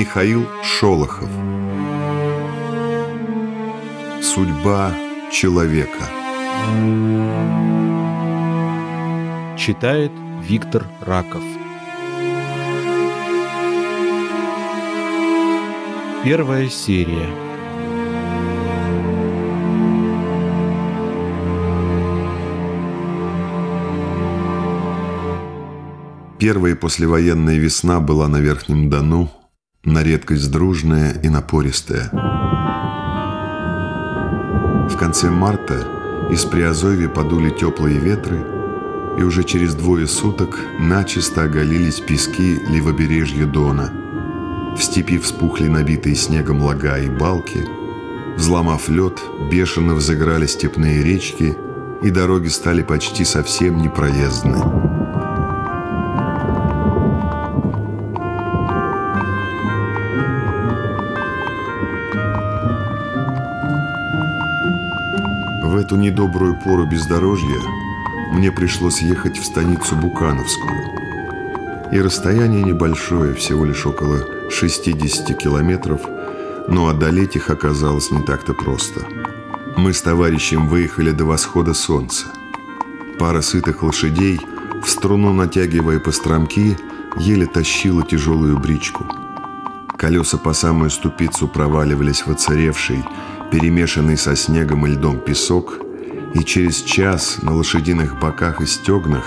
Михаил Шолохов. Судьба человека. Читает Виктор Раков. Первая серия. Первая послевоенная весна была на Верхнем Дону, на редкость дружная и напористая. В конце марта из Приазовья подули теплые ветры, и уже через двое суток начисто оголились пески левобережья Дона. В степи вспухли набитые снегом лага и балки, взломав лед, бешено взыграли степные речки, и дороги стали почти совсем непроездны. Эту недобрую пору бездорожья мне пришлось ехать в станицу Букановскую. И расстояние небольшое, всего лишь около 60 километров, но одолеть их оказалось не так-то просто. Мы с товарищем выехали до восхода солнца. Пара сытых лошадей, в струну натягивая постромки, еле тащила тяжелую бричку. Колеса по самую ступицу проваливались в оцаревший, перемешанный со снегом и льдом песок, и через час на лошадиных боках и стегнах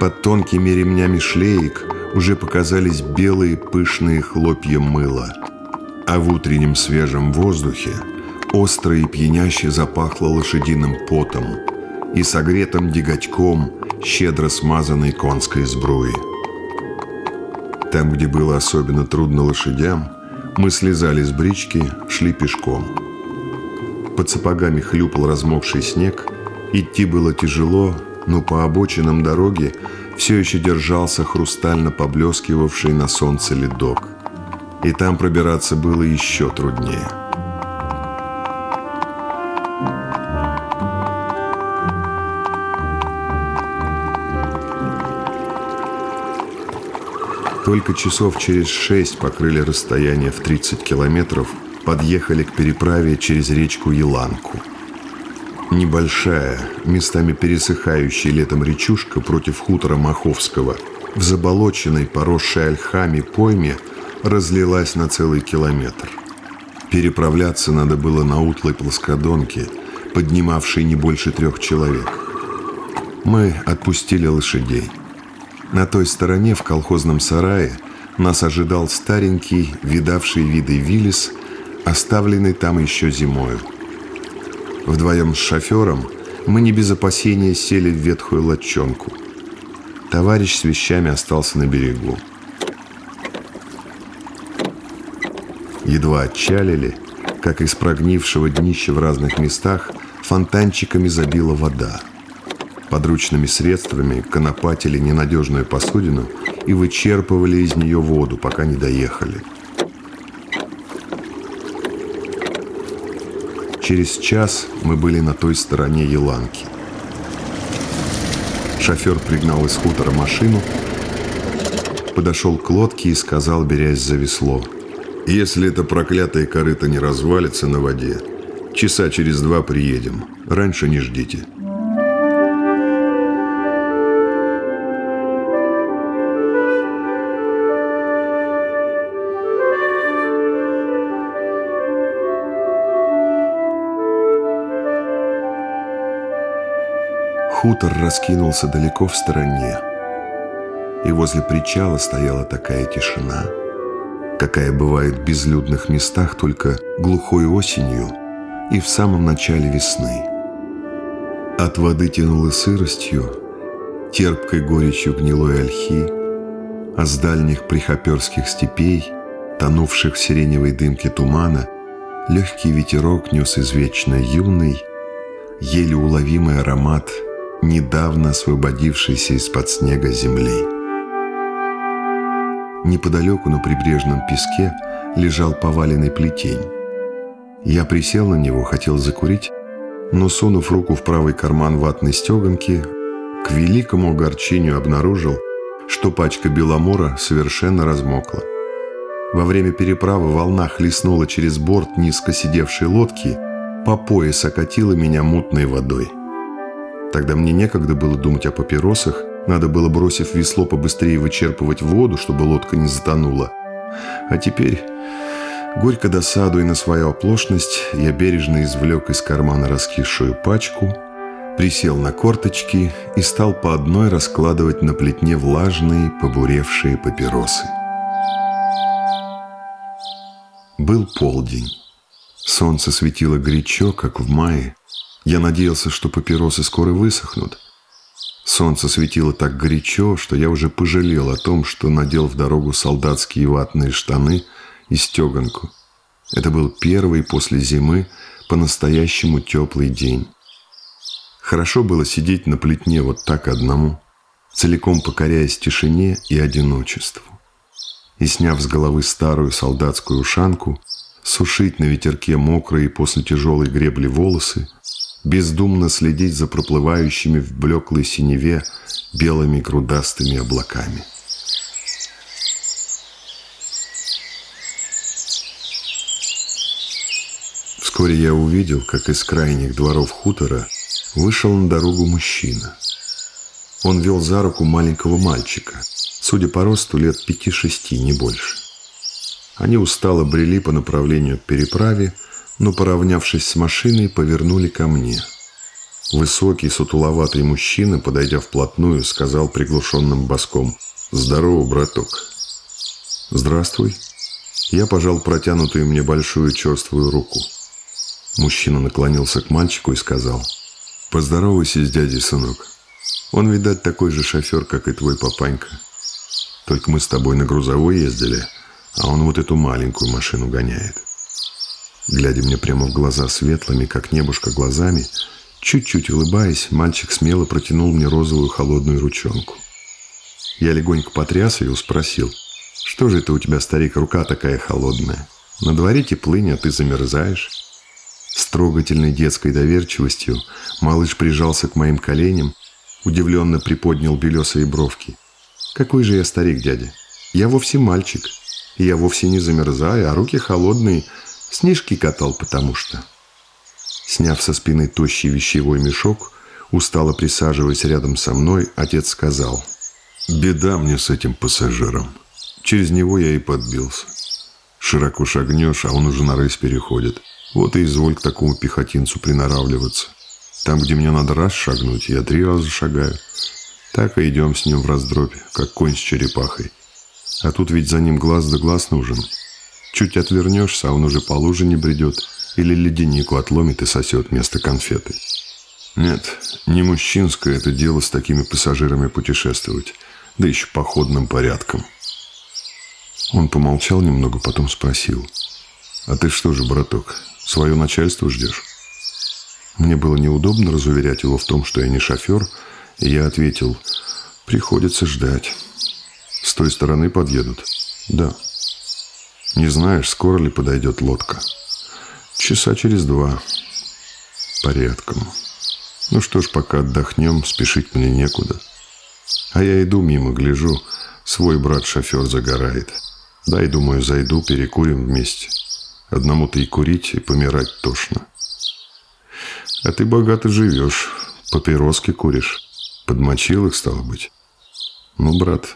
под тонкими ремнями шлеек уже показались белые пышные хлопья мыла. А в утреннем свежем воздухе остро и пьяняще запахло лошадиным потом и согретым деготьком щедро смазанной конской сбруи. Там, где было особенно трудно лошадям, мы слезали с брички, шли пешком – под сапогами хлюпал размокший снег. Идти было тяжело, но по обочинам дороги все еще держался хрустально поблескивавший на солнце ледок. И там пробираться было еще труднее. Только часов через шесть покрыли расстояние в 30 километров – подъехали к переправе через речку Еланку. Небольшая, местами пересыхающая летом речушка против хутора Маховского в заболоченной, поросшей ольхами пойме разлилась на целый километр. Переправляться надо было на утлой плоскодонке, поднимавшей не больше трех человек. Мы отпустили лошадей. На той стороне, в колхозном сарае, нас ожидал старенький, видавший виды Виллис – оставленный там еще зимою. Вдвоем с шофером мы не без опасения сели в ветхую лодчонку. Товарищ с вещами остался на берегу. Едва отчалили, как из прогнившего днища в разных местах фонтанчиками забила вода. Подручными средствами конопатили ненадежную посудину и вычерпывали из нее воду, пока не доехали – Через час мы были на той стороне Еланки. Шофер пригнал из хутора машину, подошел к лодке и сказал, берясь за весло. «Если это проклятая корыто не развалится на воде, часа через два приедем. Раньше не ждите». Хутор раскинулся далеко в стороне, и возле причала стояла такая тишина, какая бывает в безлюдных местах только глухой осенью и в самом начале весны. От воды тянуло сыростью, терпкой горечью гнилой ольхи, а с дальних прихоперских степей, тонувших в сиреневой дымке тумана, легкий ветерок нес извечно юный, еле уловимый аромат – недавно освободившейся из-под снега земли. Неподалеку на прибрежном песке лежал поваленный плетень. Я присел на него, хотел закурить, но, сунув руку в правый карман ватной стеганки, к великому огорчению обнаружил, что пачка беломора совершенно размокла. Во время переправы волна хлестнула через борт низко сидевшей лодки, по пояс окатила меня мутной водой. Тогда мне некогда было думать о папиросах, надо было, бросив весло, побыстрее вычерпывать воду, чтобы лодка не затонула. А теперь, горько досадуя на свою оплошность, я бережно извлек из кармана раскисшую пачку, присел на корточки и стал по одной раскладывать на плетне влажные, побуревшие папиросы. Был полдень. Солнце светило горячо, как в мае. Я надеялся, что папиросы скоро высохнут. Солнце светило так горячо, что я уже пожалел о том, что надел в дорогу солдатские ватные штаны и стеганку. Это был первый после зимы по-настоящему теплый день. Хорошо было сидеть на плетне вот так одному, целиком покоряясь тишине и одиночеству и, сняв с головы старую солдатскую ушанку, сушить на ветерке мокрые после тяжелой гребли волосы, бездумно следить за проплывающими в блеклой синеве белыми грудастыми облаками. Вскоре я увидел, как из крайних дворов хутора вышел на дорогу мужчина. Он вел за руку маленького мальчика – Судя по росту, лет пяти-шести, не больше. Они устало брели по направлению к переправе, но, поравнявшись с машиной, повернули ко мне. Высокий, сутуловатый мужчина, подойдя вплотную, сказал приглушенным боском «Здорово, браток». «Здравствуй». Я пожал протянутую мне большую черствую руку. Мужчина наклонился к мальчику и сказал «Поздоровайся с дядей, сынок. Он, видать, такой же шофер, как и твой папанька». Только мы с тобой на грузовой ездили, а он вот эту маленькую машину гоняет. Глядя мне прямо в глаза светлыми, как небушка, глазами, чуть-чуть улыбаясь, мальчик смело протянул мне розовую холодную ручонку. Я легонько потряс ее и спросил, «Что же это у тебя, старик, рука такая холодная? На дворе теплынь, а ты замерзаешь?» С трогательной детской доверчивостью малыш прижался к моим коленям, удивленно приподнял белесые бровки – какой же я старик, дядя? Я вовсе мальчик. И я вовсе не замерзаю, а руки холодные. Снежки катал потому что. Сняв со спины тощий вещевой мешок, устало присаживаясь рядом со мной, отец сказал. «Беда мне с этим пассажиром. Через него я и подбился. Широко шагнешь, а он уже на рысь переходит. Вот и изволь к такому пехотинцу приноравливаться. Там, где мне надо раз шагнуть, я три раза шагаю. Так и идем с ним в раздробь, как конь с черепахой. А тут ведь за ним глаз да глаз нужен. Чуть отвернешься, а он уже по луже не бредет. Или леденику отломит и сосет вместо конфеты. Нет, не мужчинское это дело с такими пассажирами путешествовать. Да еще походным порядком. Он помолчал немного, потом спросил. «А ты что же, браток, свое начальство ждешь?» Мне было неудобно разуверять его в том, что я не шофер, я ответил, приходится ждать. С той стороны подъедут? Да. Не знаешь, скоро ли подойдет лодка? Часа через два. Порядком. Ну что ж, пока отдохнем, спешить мне некуда. А я иду мимо, гляжу, свой брат-шофер загорает. Дай, думаю, зайду, перекурим вместе. Одному-то и курить, и помирать тошно. А ты богато живешь, папироски куришь. Подмочил их, стало быть. Ну, брат,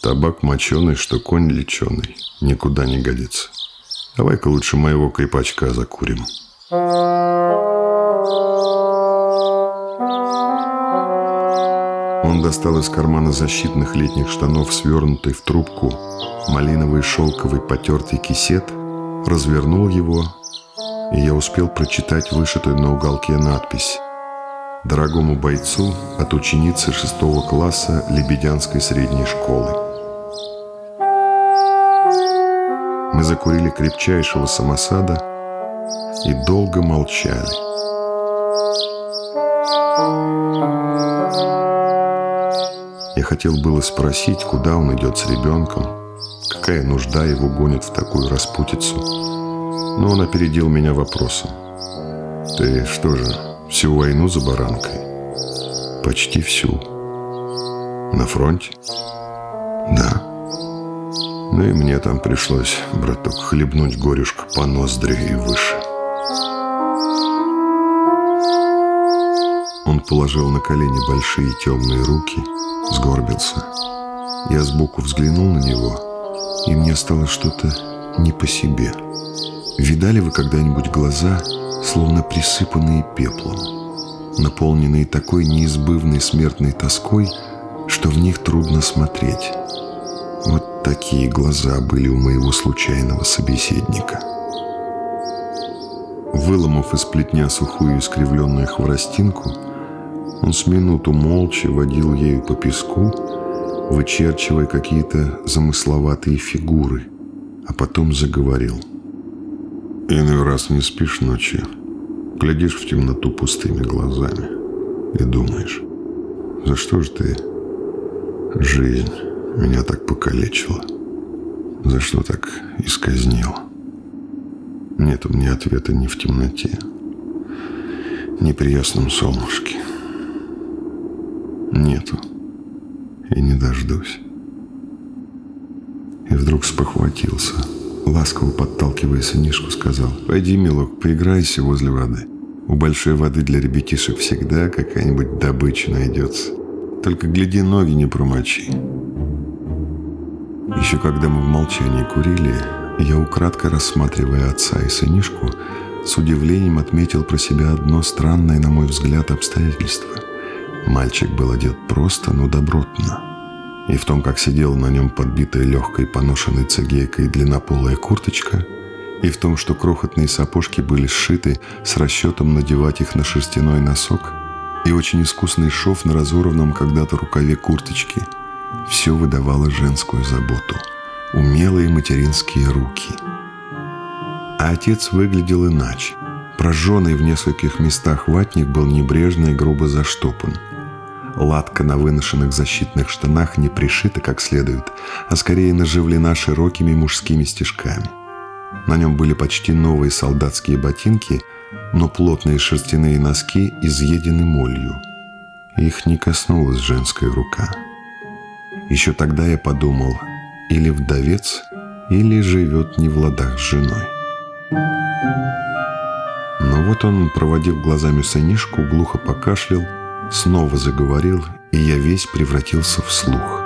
табак моченый, что конь леченый. Никуда не годится. Давай-ка лучше моего крепачка закурим. Он достал из кармана защитных летних штанов, свернутый в трубку, малиновый шелковый потертый кисет, развернул его, и я успел прочитать вышитую на уголке надпись дорогому бойцу от ученицы шестого класса Лебедянской средней школы. Мы закурили крепчайшего самосада и долго молчали. Я хотел было спросить, куда он идет с ребенком, какая нужда его гонит в такую распутицу, но он опередил меня вопросом. «Ты что же, Всю войну за баранкой. Почти всю. На фронте? Да. Ну и мне там пришлось, браток, хлебнуть горюшка по ноздри и выше. Он положил на колени большие темные руки, сгорбился. Я сбоку взглянул на него, и мне стало что-то не по себе. Видали вы когда-нибудь глаза, словно присыпанные пеплом, наполненные такой неизбывной смертной тоской, что в них трудно смотреть? Такие глаза были у моего случайного собеседника. Выломав из плетня сухую искривленную хворостинку, он с минуту молча водил ею по песку, вычерчивая какие-то замысловатые фигуры, а потом заговорил. «Иной раз не спишь ночью, глядишь в темноту пустыми глазами и думаешь, за что же ты, жизнь, меня так покалечила? За что так исказнил? Нет у меня ответа ни в темноте, ни при ясном солнышке. Нету. И не дождусь. И вдруг спохватился. Ласково подталкивая сынишку, сказал, «Пойди, милок, поиграйся возле воды. У большой воды для ребятишек всегда какая-нибудь добыча найдется. Только гляди, ноги не промочи». Еще когда мы в молчании курили, я, украдко рассматривая отца и сынишку, с удивлением отметил про себя одно странное, на мой взгляд, обстоятельство. Мальчик был одет просто, но добротно. И в том, как сидела на нем подбитая легкой поношенной цигейкой длиннополая курточка, и в том, что крохотные сапожки были сшиты с расчетом надевать их на шерстяной носок, и очень искусный шов на разорванном когда-то рукаве курточки, все выдавало женскую заботу, умелые материнские руки. А отец выглядел иначе. Прожженный в нескольких местах ватник был небрежно и грубо заштопан – Латка на выношенных защитных штанах не пришита как следует, а скорее наживлена широкими мужскими стежками. На нем были почти новые солдатские ботинки, но плотные шерстяные носки изъедены молью. Их не коснулась женская рука. Еще тогда я подумал, или вдовец, или живет не в ладах с женой. Но вот он, проводив глазами сынишку, глухо покашлял снова заговорил, и я весь превратился в слух.